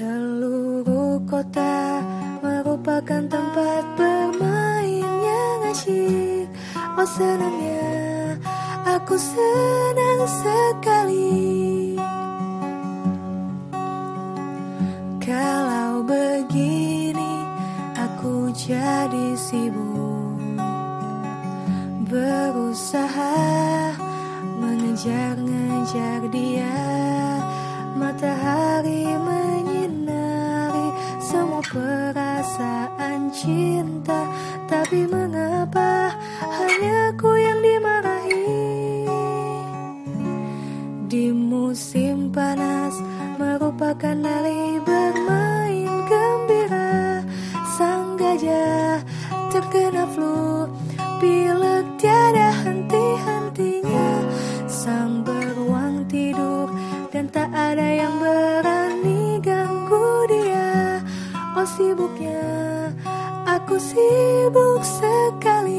Seluruh kota merupakan tempat bermain yang asyik. Oh senangnya aku senang sekali. Kalau begini aku jadi sibuk. Berusaha mengejar-ngejar dia. Matahari perasaan cinta Tapi mengapa hanya ku yang dimarahi? Di musim panas merupakan hari bermain gembira. Sang gajah terkena flu Pilek tiada henti-hentinya. Sang beruang tidur dan tak ada sibuk sekali